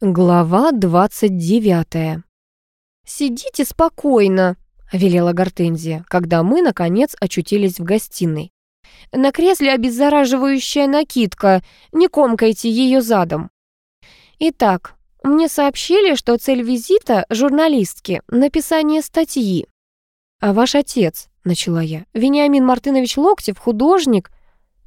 Глава 29. «Сидите спокойно», — велела Гортензия, когда мы, наконец, очутились в гостиной. «На кресле обеззараживающая накидка, не комкайте ее задом». Итак, мне сообщили, что цель визита журналистки — написание статьи. «А ваш отец», — начала я, — «Вениамин Мартынович Локтев, художник,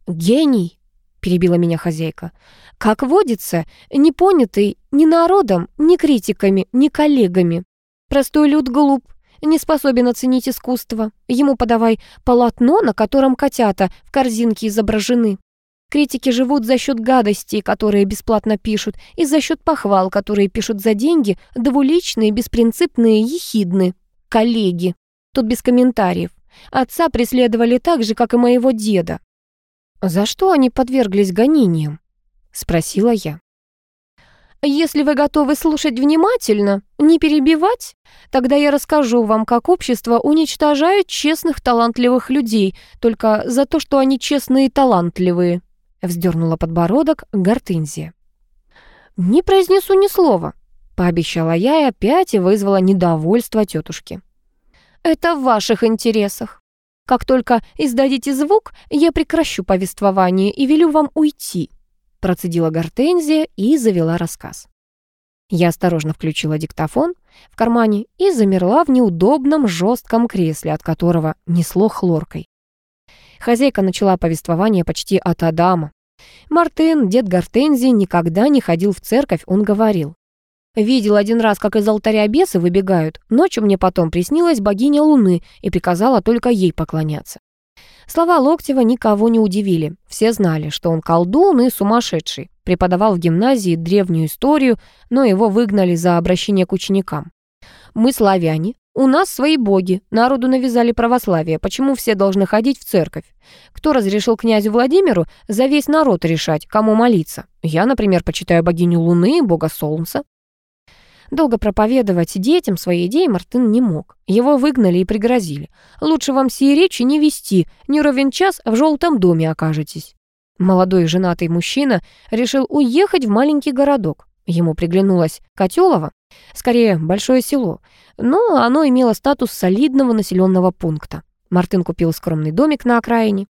гений», — перебила меня хозяйка. Как водится, не понятый ни народом, ни критиками, ни коллегами. Простой люд глуп, не способен оценить искусство. Ему подавай полотно, на котором котята в корзинке изображены. Критики живут за счет гадостей, которые бесплатно пишут, и за счет похвал, которые пишут за деньги, двуличные, беспринципные, ехидны. Коллеги. Тут без комментариев. Отца преследовали так же, как и моего деда. За что они подверглись гонениям? — спросила я. «Если вы готовы слушать внимательно, не перебивать, тогда я расскажу вам, как общество уничтожает честных, талантливых людей только за то, что они честные и талантливые», — вздернула подбородок Гортензия. «Не произнесу ни слова», — пообещала я и опять вызвала недовольство тетушки. «Это в ваших интересах. Как только издадите звук, я прекращу повествование и велю вам уйти» процедила Гортензия и завела рассказ. Я осторожно включила диктофон в кармане и замерла в неудобном жестком кресле, от которого несло хлоркой. Хозяйка начала повествование почти от Адама. Мартин, дед Гортензии, никогда не ходил в церковь, он говорил. Видел один раз, как из алтаря бесы выбегают. Ночью мне потом приснилась богиня Луны и приказала только ей поклоняться. Слова Локтева никого не удивили. Все знали, что он колдун и сумасшедший. Преподавал в гимназии древнюю историю, но его выгнали за обращение к ученикам. «Мы славяне, у нас свои боги, народу навязали православие, почему все должны ходить в церковь? Кто разрешил князю Владимиру за весь народ решать, кому молиться? Я, например, почитаю богиню Луны, бога Солнца. Долго проповедовать детям свои идеи Мартын не мог. Его выгнали и пригрозили. Лучше вам сие речи не вести, не ровен час в желтом доме окажетесь. Молодой женатый мужчина решил уехать в маленький городок. Ему приглянулось Котелово, скорее большое село, но оно имело статус солидного населенного пункта. Мартын купил скромный домик на окраине,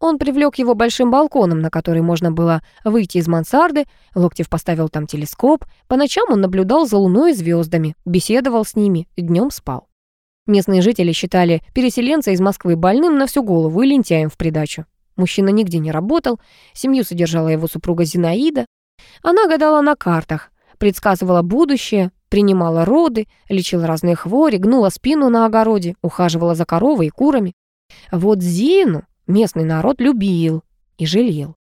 он привлек его большим балконом, на который можно было выйти из мансарды. Локтев поставил там телескоп. По ночам он наблюдал за луной и звездами, беседовал с ними, днем спал. Местные жители считали переселенца из Москвы больным на всю голову и лентяем в придачу. Мужчина нигде не работал, семью содержала его супруга Зинаида. Она гадала на картах, предсказывала будущее, принимала роды, лечила разные хвори, гнула спину на огороде, ухаживала за коровой и курами. Вот Зину Местный народ любил и жалел.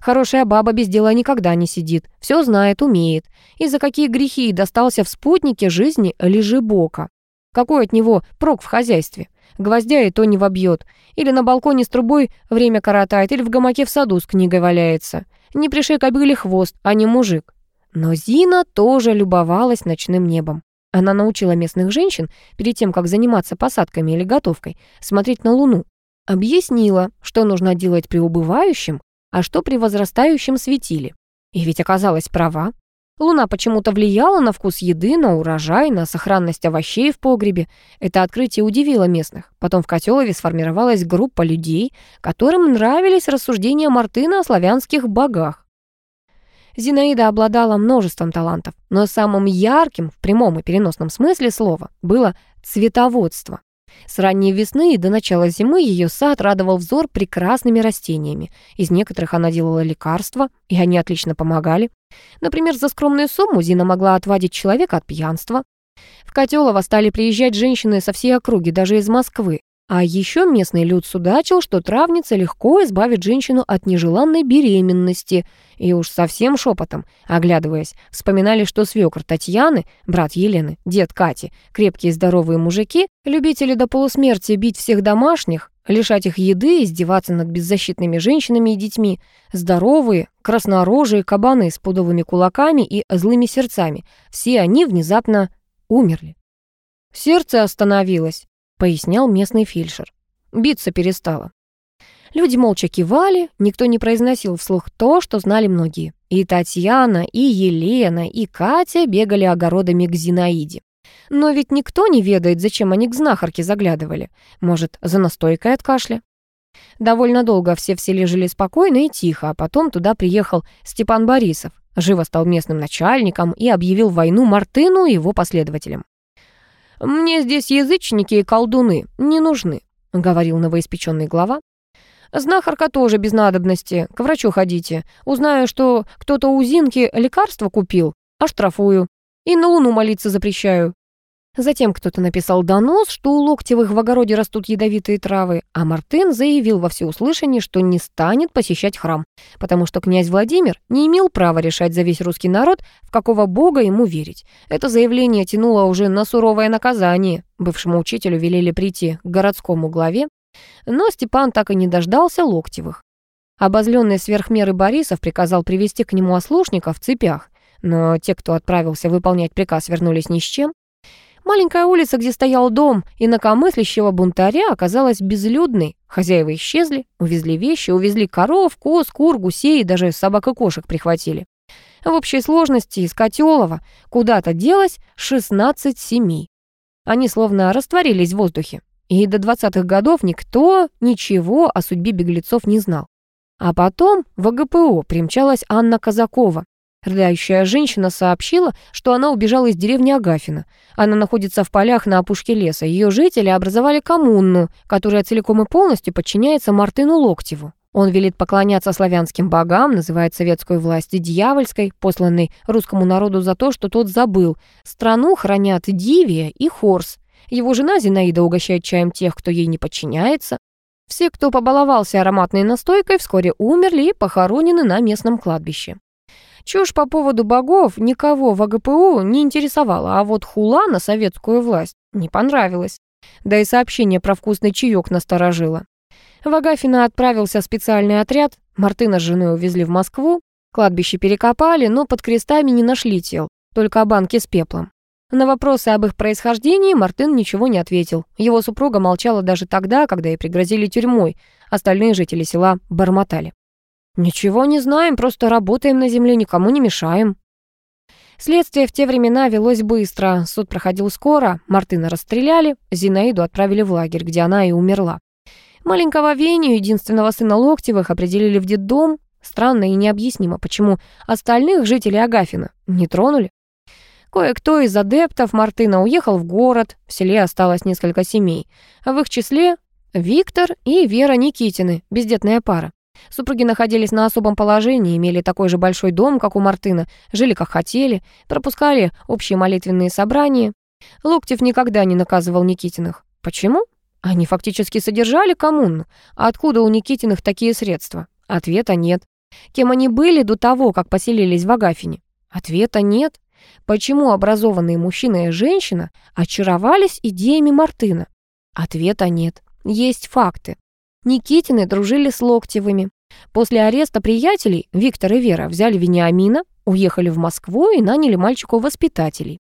Хорошая баба без дела никогда не сидит, все знает, умеет. И за какие грехи достался в спутнике жизни лежебока. Какой от него прок в хозяйстве? Гвоздя и то не вобьет. Или на балконе с трубой время коротает, или в гамаке в саду с книгой валяется. Не пришей кобыле хвост, а не мужик. Но Зина тоже любовалась ночным небом. Она научила местных женщин, перед тем, как заниматься посадками или готовкой, смотреть на Луну. Объяснила, что нужно делать при убывающем, а что при возрастающем светиле. И ведь оказалась права. Луна почему-то влияла на вкус еды, на урожай, на сохранность овощей в погребе. Это открытие удивило местных. Потом в Котелове сформировалась группа людей, которым нравились рассуждения Мартына о славянских богах. Зинаида обладала множеством талантов, но самым ярким в прямом и переносном смысле слова было цветоводство. С ранней весны и до начала зимы ее сад радовал взор прекрасными растениями. Из некоторых она делала лекарства, и они отлично помогали. Например, за скромную сумму Зина могла отвадить человека от пьянства. В Котелово стали приезжать женщины со всей округи, даже из Москвы. А еще местный люд судачил, что травница легко избавит женщину от нежеланной беременности. И уж совсем шепотом, оглядываясь, вспоминали, что свекр Татьяны, брат Елены, дед Кати, крепкие здоровые мужики, любители до полусмерти бить всех домашних, лишать их еды, издеваться над беззащитными женщинами и детьми, здоровые, краснорожие кабаны с пудовыми кулаками и злыми сердцами, все они внезапно умерли. Сердце остановилось, пояснял местный фельдшер. Биться перестала. Люди молча кивали, никто не произносил вслух то, что знали многие. И Татьяна, и Елена, и Катя бегали огородами к Зинаиде. Но ведь никто не ведает, зачем они к знахарке заглядывали. Может, за настойкой от кашля? Довольно долго все в селе жили спокойно и тихо, а потом туда приехал Степан Борисов, живо стал местным начальником и объявил войну Мартыну и его последователям. «Мне здесь язычники и колдуны не нужны», — говорил новоиспеченный глава. Знахарка тоже без надобности. К врачу ходите. Узнаю, что кто-то у Зинки лекарство купил, оштрафую. И на луну молиться запрещаю. Затем кто-то написал донос, что у Локтевых в огороде растут ядовитые травы, а Мартын заявил во всеуслышание, что не станет посещать храм, потому что князь Владимир не имел права решать за весь русский народ, в какого бога ему верить. Это заявление тянуло уже на суровое наказание. Бывшему учителю велели прийти к городскому главе но Степан так и не дождался Локтевых. Обозленный сверхмеры Борисов приказал привести к нему ослушников в цепях, но те, кто отправился выполнять приказ, вернулись ни с чем. Маленькая улица, где стоял дом инакомыслящего бунтаря, оказалась безлюдной. Хозяева исчезли, увезли вещи, увезли коров, коз, кур, гусей и даже собак и кошек прихватили. В общей сложности из Котелова куда-то делось 16 семей. Они словно растворились в воздухе. И до 20-х годов никто ничего о судьбе беглецов не знал. А потом в АГПО примчалась Анна Казакова. Рыдающая женщина сообщила, что она убежала из деревни Агафина. Она находится в полях на опушке леса. Ее жители образовали коммуну, которая целиком и полностью подчиняется Мартыну Локтеву. Он велит поклоняться славянским богам, называет советскую власть дьявольской, посланной русскому народу за то, что тот забыл. Страну хранят Дивия и Хорс, его жена Зинаида угощает чаем тех, кто ей не подчиняется. Все, кто побаловался ароматной настойкой, вскоре умерли и похоронены на местном кладбище. Чушь по поводу богов никого в АГПУ не интересовала, а вот хула на советскую власть не понравилась. Да и сообщение про вкусный чаек насторожило. В Агафино отправился специальный отряд, Мартына с женой увезли в Москву, кладбище перекопали, но под крестами не нашли тел, только банки с пеплом. На вопросы об их происхождении Мартын ничего не ответил. Его супруга молчала даже тогда, когда ей пригрозили тюрьмой. Остальные жители села бормотали. «Ничего не знаем, просто работаем на земле, никому не мешаем». Следствие в те времена велось быстро, суд проходил скоро, Мартына расстреляли, Зинаиду отправили в лагерь, где она и умерла. Маленького Веню, единственного сына Локтевых, определили в детдом. Странно и необъяснимо, почему остальных жителей Агафина не тронули. Кое-кто из адептов Мартына уехал в город, в селе осталось несколько семей, а в их числе Виктор и Вера Никитины, бездетная пара. Супруги находились на особом положении, имели такой же большой дом, как у Мартына, жили как хотели, пропускали общие молитвенные собрания. Локтев никогда не наказывал Никитиных. Почему? Они фактически содержали коммуну. А откуда у Никитиных такие средства? Ответа нет. Кем они были до того, как поселились в Агафине? Ответа нет. Почему образованные мужчина и женщина очаровались идеями Мартына? Ответа нет. Есть факты. Никитины дружили с Локтевыми. После ареста приятелей Виктор и Вера взяли Вениамина, уехали в Москву и наняли мальчику воспитателей.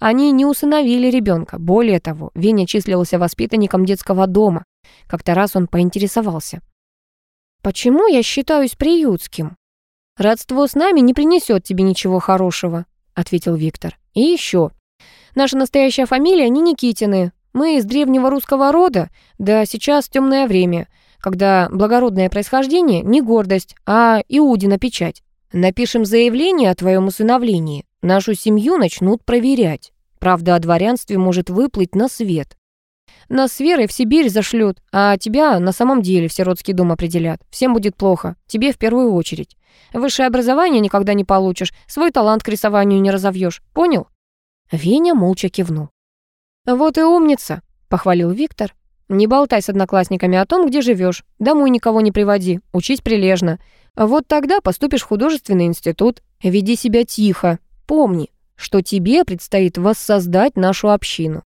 Они не усыновили ребенка. Более того, Веня числился воспитанником детского дома. Как-то раз он поинтересовался. «Почему я считаюсь приютским? Родство с нами не принесет тебе ничего хорошего. — ответил Виктор. «И еще. Наша настоящая фамилия не Никитины. Мы из древнего русского рода, да сейчас темное время, когда благородное происхождение не гордость, а Иудина печать. Напишем заявление о твоем усыновлении. Нашу семью начнут проверять. Правда о дворянстве может выплыть на свет. Нас с Верой в Сибирь зашлют, а тебя на самом деле в сиротский дом определят. Всем будет плохо, тебе в первую очередь. Высшее образование никогда не получишь, свой талант к рисованию не разовьешь. Понял?» Веня молча кивнул. «Вот и умница», — похвалил Виктор. «Не болтай с одноклассниками о том, где живешь. Домой никого не приводи, учись прилежно. Вот тогда поступишь в художественный институт. Веди себя тихо. Помни, что тебе предстоит воссоздать нашу общину.